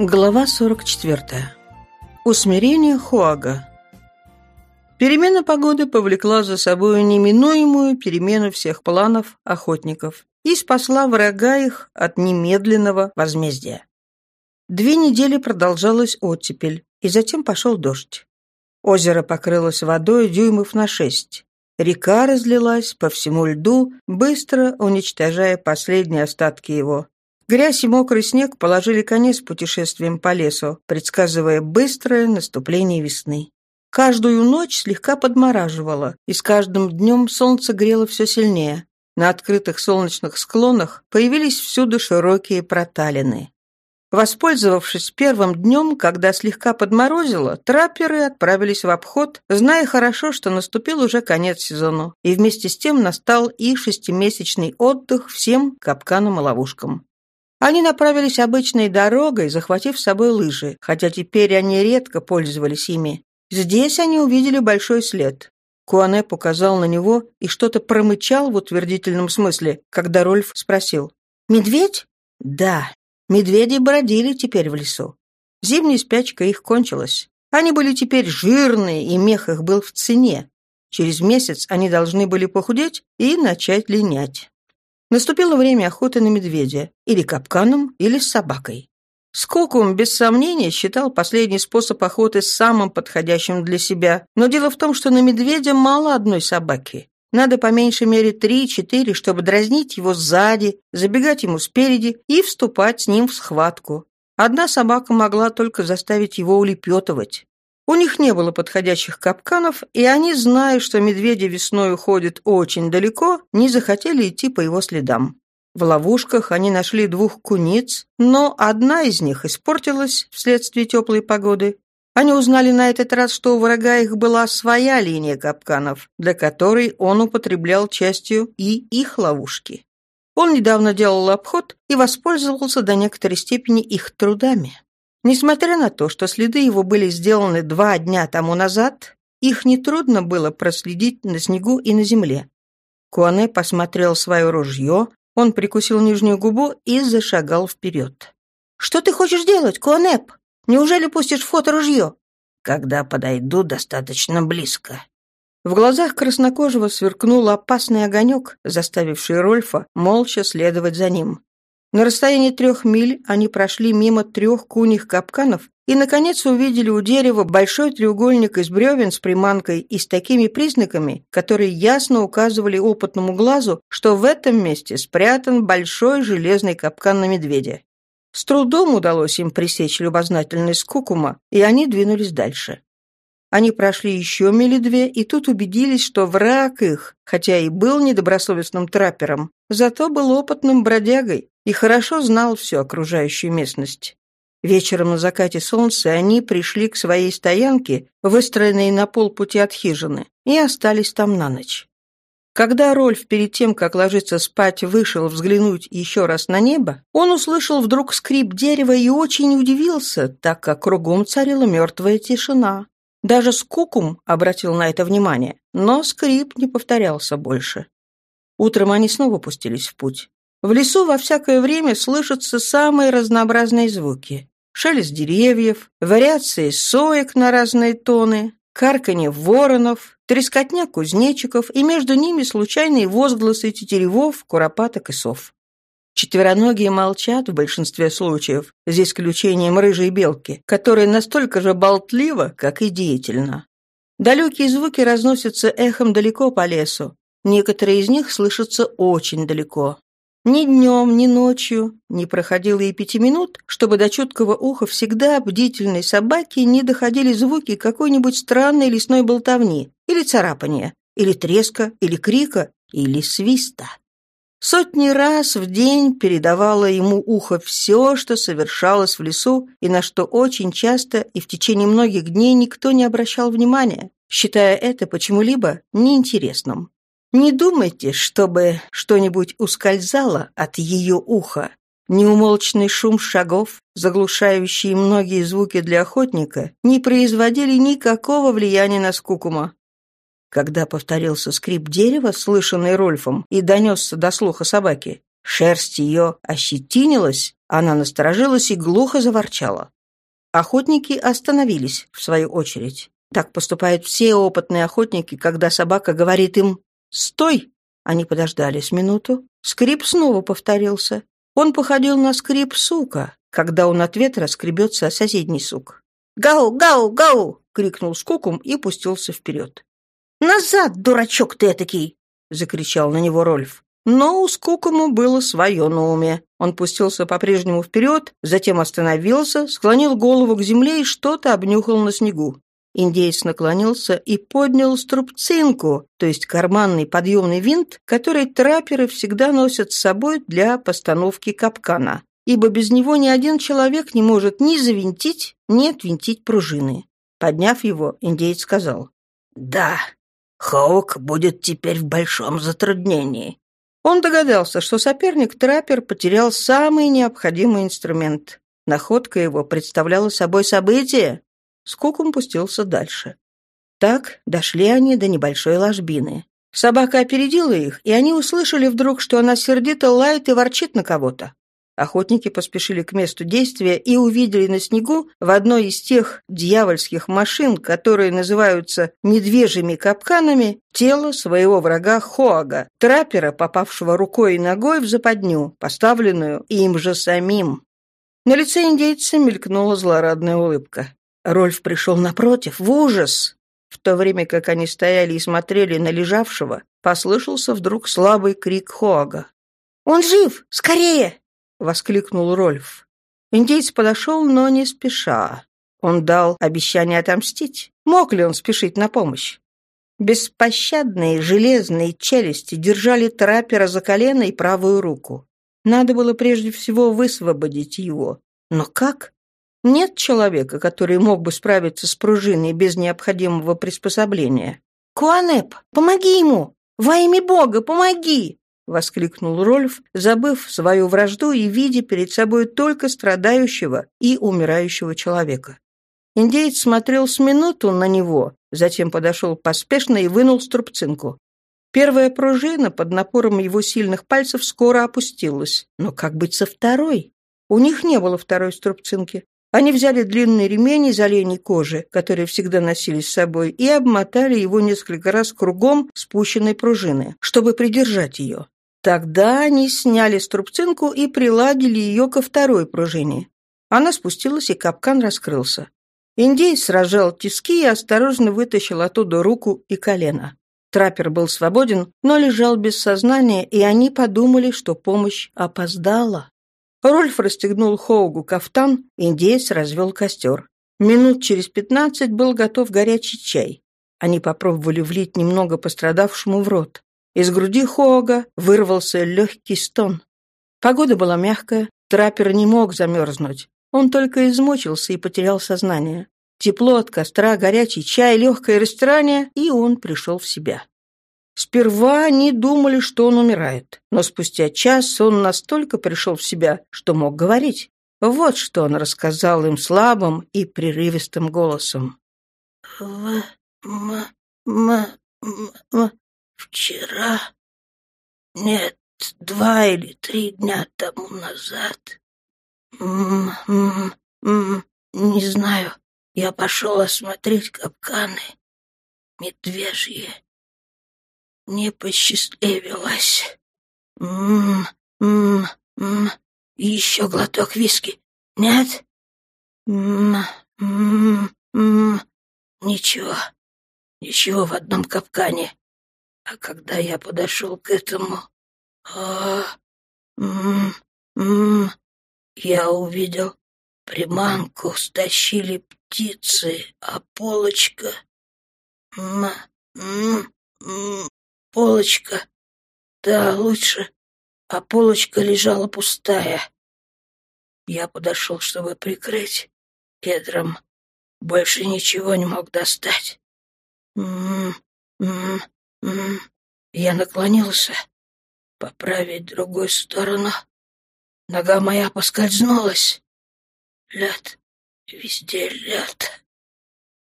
Глава 44. Усмирение Хуага. Перемена погоды повлекла за собой неминуемую перемену всех планов охотников и спасла врага их от немедленного возмездия. Две недели продолжалась оттепель, и затем пошел дождь. Озеро покрылось водой дюймов на шесть. Река разлилась по всему льду, быстро уничтожая последние остатки его. Грязь и мокрый снег положили конец путешествиям по лесу, предсказывая быстрое наступление весны. Каждую ночь слегка подмораживало, и с каждым днем солнце грело все сильнее. На открытых солнечных склонах появились всюду широкие проталины. Воспользовавшись первым днем, когда слегка подморозило, трапперы отправились в обход, зная хорошо, что наступил уже конец сезона, и вместе с тем настал и шестимесячный отдых всем капканам и ловушкам. Они направились обычной дорогой, захватив с собой лыжи, хотя теперь они редко пользовались ими. Здесь они увидели большой след. Куане показал на него и что-то промычал в утвердительном смысле, когда Рольф спросил. «Медведь?» «Да. Медведи бродили теперь в лесу. Зимняя спячка их кончилась. Они были теперь жирные, и мех их был в цене. Через месяц они должны были похудеть и начать линять. Наступило время охоты на медведя, или капканом, или с собакой. Скокум, без сомнения, считал последний способ охоты самым подходящим для себя, но дело в том, что на медведя мало одной собаки. Надо по меньшей мере три-четыре, чтобы дразнить его сзади, забегать ему спереди и вступать с ним в схватку. Одна собака могла только заставить его улепетывать. У них не было подходящих капканов, и они, зная, что медведи весной уходят очень далеко, не захотели идти по его следам. В ловушках они нашли двух куниц, но одна из них испортилась вследствие теплой погоды. Они узнали на этот раз, что у врага их была своя линия капканов, для которой он употреблял частью и их ловушки. Он недавно делал обход и воспользовался до некоторой степени их трудами. Несмотря на то, что следы его были сделаны два дня тому назад, их нетрудно было проследить на снегу и на земле. Куане посмотрел свое ружье, он прикусил нижнюю губу и зашагал вперед. «Что ты хочешь делать, Куанеп? Неужели пустишь в ход ружье?» «Когда подойду достаточно близко». В глазах краснокожего сверкнул опасный огонек, заставивший Рольфа молча следовать за ним. На расстоянии трех миль они прошли мимо трех куних капканов и, наконец, увидели у дерева большой треугольник из бревен с приманкой и с такими признаками, которые ясно указывали опытному глазу, что в этом месте спрятан большой железный капкан на медведя. С трудом удалось им пресечь любознательность Кукума, и они двинулись дальше. Они прошли еще мили две, и тут убедились, что враг их, хотя и был недобросовестным траппером, зато был опытным бродягой, и хорошо знал всю окружающую местность. Вечером на закате солнца они пришли к своей стоянке, выстроенной на полпути от хижины, и остались там на ночь. Когда Рольф перед тем, как ложиться спать, вышел взглянуть еще раз на небо, он услышал вдруг скрип дерева и очень удивился, так как кругом царила мертвая тишина. Даже Скукум обратил на это внимание, но скрип не повторялся больше. Утром они снова пустились в путь. В лесу во всякое время слышатся самые разнообразные звуки. Шелест деревьев, вариации соек на разные тоны, карканье воронов, трескотня кузнечиков и между ними случайные возгласы тетеревов, куропаток и сов. Четвероногие молчат в большинстве случаев, за исключением рыжей белки, которая настолько же болтлива, как и деятельна. Далекие звуки разносятся эхом далеко по лесу. Некоторые из них слышатся очень далеко. Ни днем, ни ночью не проходило и пяти минут, чтобы до чуткого уха всегда бдительной собаки не доходили звуки какой-нибудь странной лесной болтовни, или царапания, или треска, или крика, или свиста. Сотни раз в день передавало ему ухо все, что совершалось в лесу, и на что очень часто и в течение многих дней никто не обращал внимания, считая это почему-либо неинтересным. Не думайте, чтобы что-нибудь ускользало от ее уха. Неумолчный шум шагов, заглушающие многие звуки для охотника, не производили никакого влияния на скукума. Когда повторился скрип дерева, слышанный Рольфом, и донесся до слуха собаки, шерсть ее ощетинилась, Она насторожилась и глухо заворчала. Охотники остановились, в свою очередь. Так поступают все опытные охотники, когда собака говорит им «Стой!». Они подождали с минуту. Скрип снова повторился. Он походил на скрип сука, когда он от ветра скребется о соседний сук. «Гау! Гау! Гау!» — крикнул Скукум и пустился вперед. «Назад, дурачок ты этакий!» — закричал на него Рольф. Но у Скукому было свое на уме. Он пустился по-прежнему вперед, затем остановился, склонил голову к земле и что-то обнюхал на снегу. Индеец наклонился и поднял струбцинку, то есть карманный подъемный винт, который трапперы всегда носят с собой для постановки капкана, ибо без него ни один человек не может ни завинтить, ни отвинтить пружины. Подняв его, индеец сказал, «Да, Хоук будет теперь в большом затруднении. Он догадался, что соперник-траппер потерял самый необходимый инструмент. Находка его представляла собой событие. Скукум пустился дальше. Так дошли они до небольшой ложбины. Собака опередила их, и они услышали вдруг, что она сердито лает и ворчит на кого-то. Охотники поспешили к месту действия и увидели на снегу в одной из тех дьявольских машин, которые называются медвежьими капканами, тело своего врага Хоага, траппера, попавшего рукой и ногой в западню, поставленную им же самим. На лице индейца мелькнула злорадная улыбка. Рольф пришел напротив, в ужас. В то время как они стояли и смотрели на лежавшего, послышался вдруг слабый крик Хоага. «Он жив! Скорее!» — воскликнул Рольф. Индейец подошел, но не спеша. Он дал обещание отомстить. Мог ли он спешить на помощь? Беспощадные железные челюсти держали траппера за колено и правую руку. Надо было прежде всего высвободить его. Но как? Нет человека, который мог бы справиться с пружиной без необходимого приспособления. «Куанеп, помоги ему! Во имя Бога, помоги!» — воскликнул Рольф, забыв свою вражду и видя перед собой только страдающего и умирающего человека. Индеец смотрел с минуту на него, затем подошел поспешно и вынул струбцинку. Первая пружина под напором его сильных пальцев скоро опустилась. Но как быть со второй? У них не было второй струбцинки. Они взяли длинный ремень из оленей кожи, который всегда носили с собой, и обмотали его несколько раз кругом спущенной пружины, чтобы придержать ее. Тогда они сняли струбцинку и приладили ее ко второй пружине. Она спустилась, и капкан раскрылся. Индейец сражал тиски и осторожно вытащил оттуда руку и колено. Траппер был свободен, но лежал без сознания, и они подумали, что помощь опоздала. Рольф расстегнул Хоугу кафтан, индейец развел костер. Минут через пятнадцать был готов горячий чай. Они попробовали влить немного пострадавшему в рот. Из груди Хоога вырвался легкий стон. Погода была мягкая, траппер не мог замерзнуть. Он только измучился и потерял сознание. Тепло от костра, горячий чай, легкое растирание, и он пришел в себя. Сперва они думали, что он умирает, но спустя час он настолько пришел в себя, что мог говорить. Вот что он рассказал им слабым и прерывистым голосом. «В... м... м... м... Вчера? Нет, два или три дня тому назад. М -м -м не знаю. Я пошел осмотреть капканы. Медвежьи. Не посчастливилось. М -м -м Еще глоток виски. Нет? М -м -м Ничего. Ничего в одном капкане. А когда я подошел к этому... А, м -м, я увидел приманку, стащили птицы, а полочка... М -м -м, полочка... Да, лучше... А полочка лежала пустая. Я подошел, чтобы прикрыть кедром. Больше ничего не мог достать. М -м М Я наклонился поправить другую сторону. Нога моя поскользнулась. Лед, везде лед.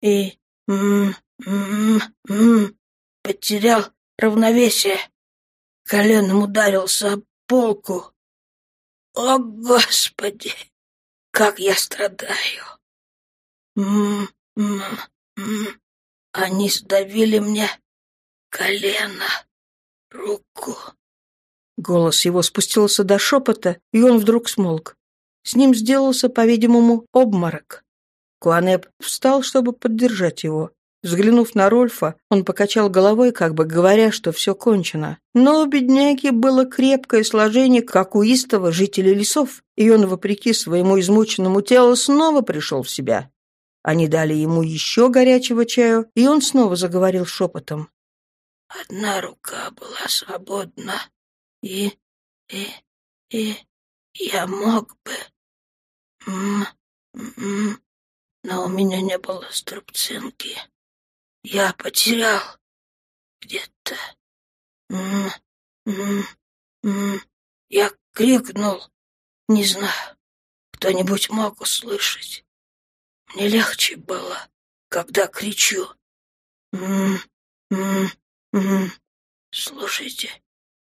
И м -м -м потерял равновесие. Коленом ударился об полку. О, Господи, как я страдаю! М -м -м. Они сдавили мне колено, руку. Голос его спустился до шепота, и он вдруг смолк. С ним сделался, по-видимому, обморок. Куанеп встал, чтобы поддержать его. Взглянув на Рольфа, он покачал головой, как бы говоря, что все кончено. Но у бедняги было крепкое сложение, как у истого жителя лесов, и он, вопреки своему измученному телу, снова пришел в себя. Они дали ему еще горячего чаю, и он снова заговорил шепотом. «Одна рука была свободна, и... и... и... я мог бы... М -м, но у меня не было струбцинки. Я потерял где-то... Я крикнул, не знаю, кто-нибудь мог услышать. Мне легче было, когда кричу. Слушайте,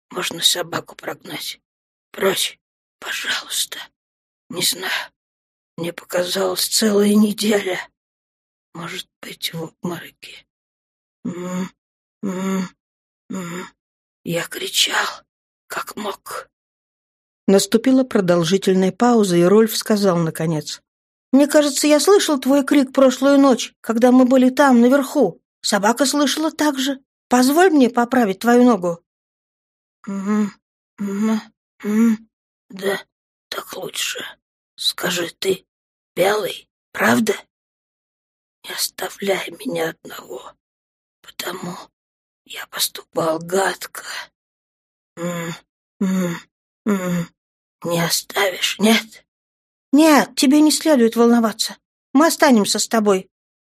можно собаку прогнать. Прочь, пожалуйста. Не знаю, мне показалось целая неделя. Может быть, в обмороке. М -м -м Я кричал, как мог. Наступила продолжительная пауза, и Рольф сказал наконец. «Мне кажется, я слышал твой крик прошлую ночь, когда мы были там, наверху. Собака слышала так же. Позволь мне поправить твою ногу». «М -м -м да, так лучше. Скажи ты, белый, правда? Не оставляй меня одного, потому я поступал гадко. М -м -м не оставишь, нет?» «Нет, тебе не следует волноваться. Мы останемся с тобой».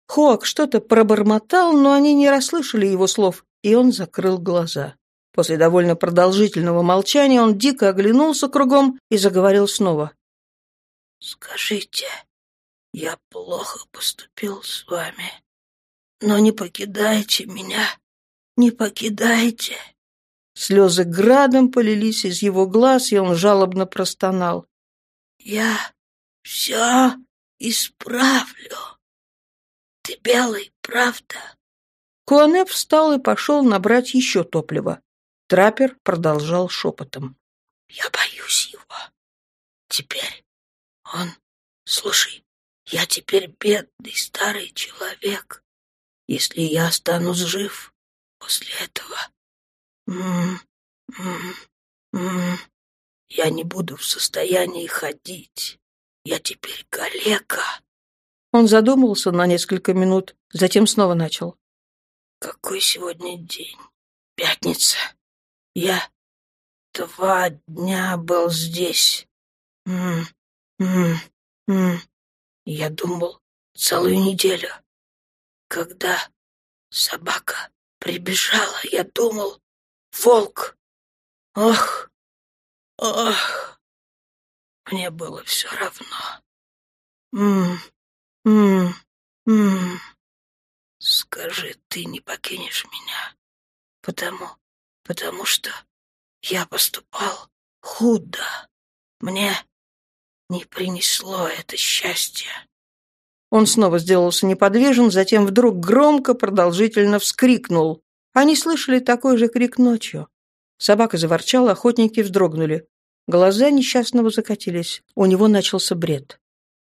Хоак что-то пробормотал, но они не расслышали его слов, и он закрыл глаза. После довольно продолжительного молчания он дико оглянулся кругом и заговорил снова. «Скажите, я плохо поступил с вами, но не покидайте меня, не покидайте». Слезы градом полились из его глаз, и он жалобно простонал. «Я все исправлю. Ты белый, правда?» Куанеп встал и пошел набрать еще топлива. Траппер продолжал шепотом. «Я боюсь его. Теперь он... Слушай, я теперь бедный старый человек. Если я останусь жив после этого... М -м -м -м, я не буду в состоянии ходить. Я теперь калека. Он задумался на несколько минут, затем снова начал. Какой сегодня день? Пятница. Я два дня был здесь. М -м -м. Я думал целую неделю. Когда собака прибежала, я думал, волк. Ох, ох. Мне было все равно. М -м -м. Скажи, ты не покинешь меня, потому, потому что я поступал худо. Мне не принесло это счастье. Он снова сделался неподвижен, затем вдруг громко, продолжительно вскрикнул. Они слышали такой же крик ночью. Собака заворчала, охотники вздрогнули. Глаза несчастного закатились. У него начался бред.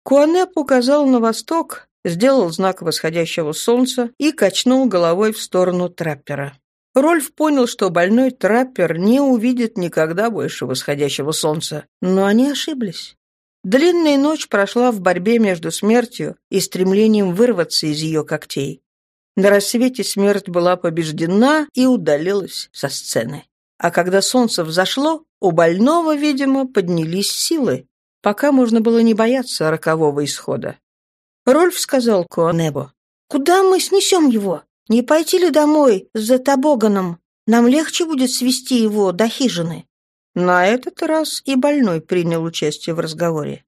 Куанеп указал на восток, сделал знак восходящего солнца и качнул головой в сторону траппера. Рольф понял, что больной траппер не увидит никогда больше восходящего солнца, но они ошиблись. Длинная ночь прошла в борьбе между смертью и стремлением вырваться из ее когтей. На рассвете смерть была побеждена и удалилась со сцены. А когда солнце взошло, у больного, видимо, поднялись силы, пока можно было не бояться рокового исхода. Рольф сказал Куанебо, «Куда мы снесем его?» Не пойти ли домой за Табоганом? Нам легче будет свести его до хижины». На этот раз и больной принял участие в разговоре.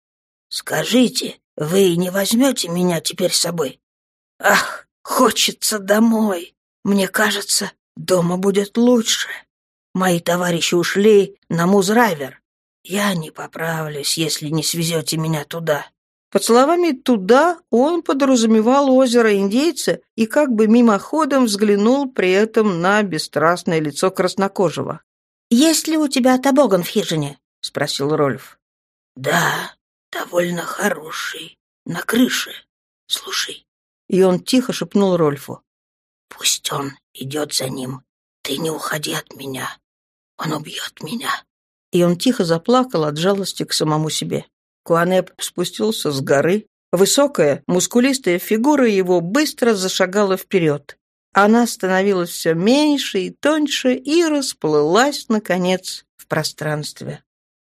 «Скажите, вы не возьмете меня теперь с собой? Ах, хочется домой. Мне кажется, дома будет лучше. Мои товарищи ушли на Музрайвер. Я не поправлюсь, если не свезете меня туда». Под словами «туда» он подразумевал озеро индейца и как бы мимоходом взглянул при этом на бесстрастное лицо краснокожего. «Есть ли у тебя табоган в хижине?» — спросил Рольф. «Да, довольно хороший. На крыше. Слушай». И он тихо шепнул Рольфу. «Пусть он идет за ним. Ты не уходи от меня. Он убьет меня». И он тихо заплакал от жалости к самому себе. Куанеп спустился с горы. Высокая, мускулистая фигура его быстро зашагала вперед. Она становилась все меньше и тоньше и расплылась, наконец, в пространстве.